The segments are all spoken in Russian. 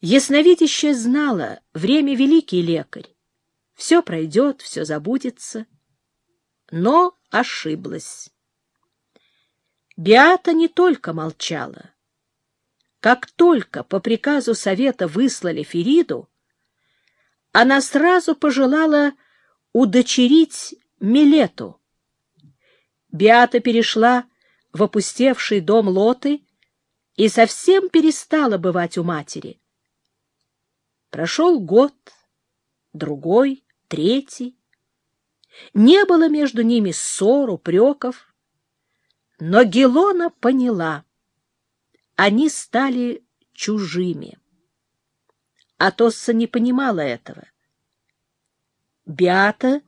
Ясновидящая знала, время великий лекарь. Все пройдет, все забудется. Но ошиблась. Биата не только молчала. Как только по приказу совета выслали Фериду, она сразу пожелала удочерить Милету. Биата перешла в опустевший дом Лоты и совсем перестала бывать у матери. Прошел год, другой, третий. Не было между ними ссор, упреков. Но Гелона поняла. Они стали чужими. Атосса не понимала этого. Биата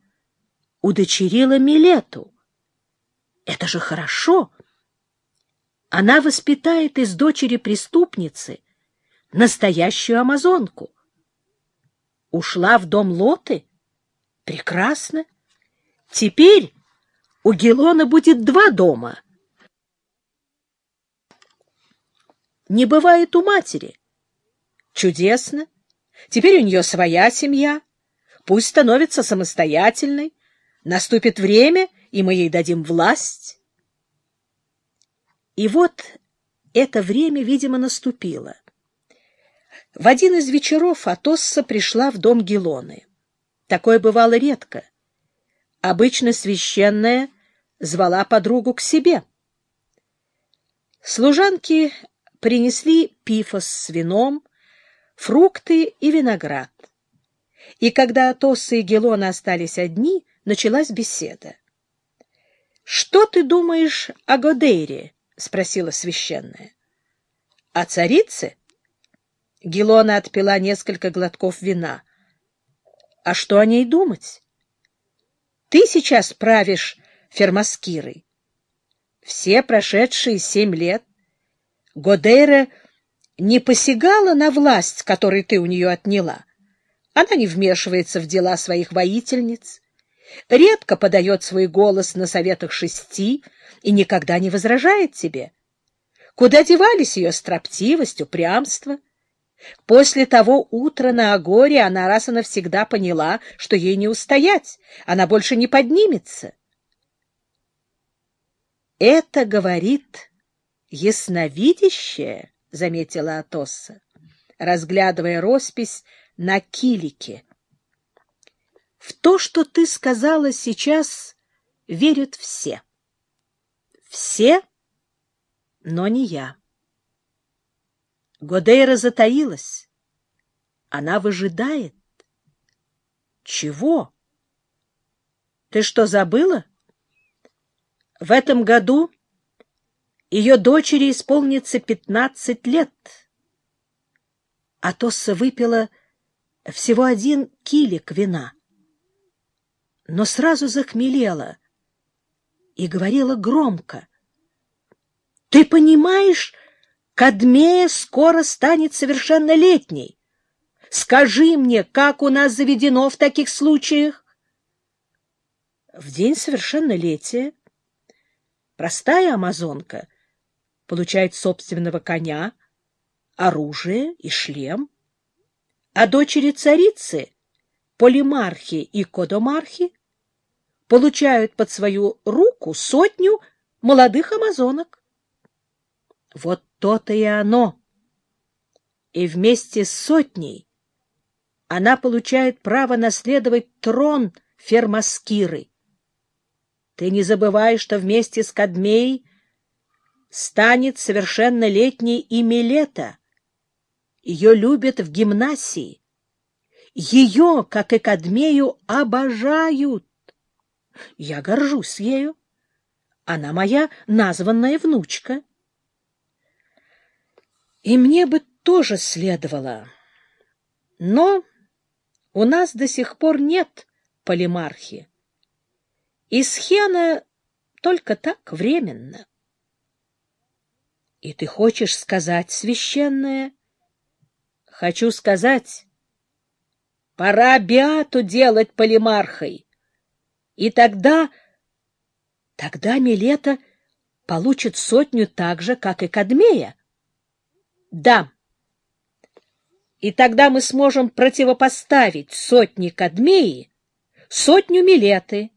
удочерила Милету. Это же хорошо. Она воспитает из дочери преступницы настоящую амазонку. Ушла в дом Лоты? Прекрасно. Теперь у Гелона будет два дома. Не бывает у матери. Чудесно. Теперь у нее своя семья. Пусть становится самостоятельной. Наступит время, и мы ей дадим власть. И вот это время, видимо, наступило. В один из вечеров Атосса пришла в дом Гелоны. Такое бывало редко. Обычно священная звала подругу к себе. Служанки принесли пифос с вином, фрукты и виноград. И когда Атосса и Гелона остались одни, началась беседа. — Что ты думаешь о Годейре? — спросила священная. — А царице? Гелона отпила несколько глотков вина. — А что о ней думать? Ты сейчас правишь фермаскирой. Все прошедшие семь лет Годейра не посягала на власть, которую ты у нее отняла. Она не вмешивается в дела своих воительниц, редко подает свой голос на советах шести и никогда не возражает тебе. Куда девались ее строптивость, упрямство? После того утра на Агоре она раз и навсегда поняла, что ей не устоять, она больше не поднимется. Это говорит ясновидящее, — заметила Атосса, разглядывая роспись на килике. В то, что ты сказала сейчас, верят все. Все, но не я. Годейра затаилась. Она выжидает. Чего? Ты что, забыла? В этом году ее дочери исполнится пятнадцать лет. Атосса выпила всего один килик вина но сразу захмелела и говорила громко. — Ты понимаешь, Кадмея скоро станет совершеннолетней. Скажи мне, как у нас заведено в таких случаях? В день совершеннолетия простая амазонка получает собственного коня, оружие и шлем, а дочери царицы, полимархи и кодомархи, получают под свою руку сотню молодых амазонок. Вот то-то и оно. И вместе с сотней она получает право наследовать трон Фермаскиры. Ты не забывай, что вместе с Кадмеей станет совершеннолетней и Милета. Ее любят в гимнасии. Ее, как и Кадмею, обожают. Я горжусь ею. Она моя названная внучка. И мне бы тоже следовало. Но у нас до сих пор нет полимархи. И схена только так временно. И ты хочешь сказать, священное? Хочу сказать, пора Биату делать полимархой. И тогда... Тогда Милета получит сотню так же, как и Кадмея. Да. и тогда мы сможем противопоставить сотни Кадмеи, сотню Милеты,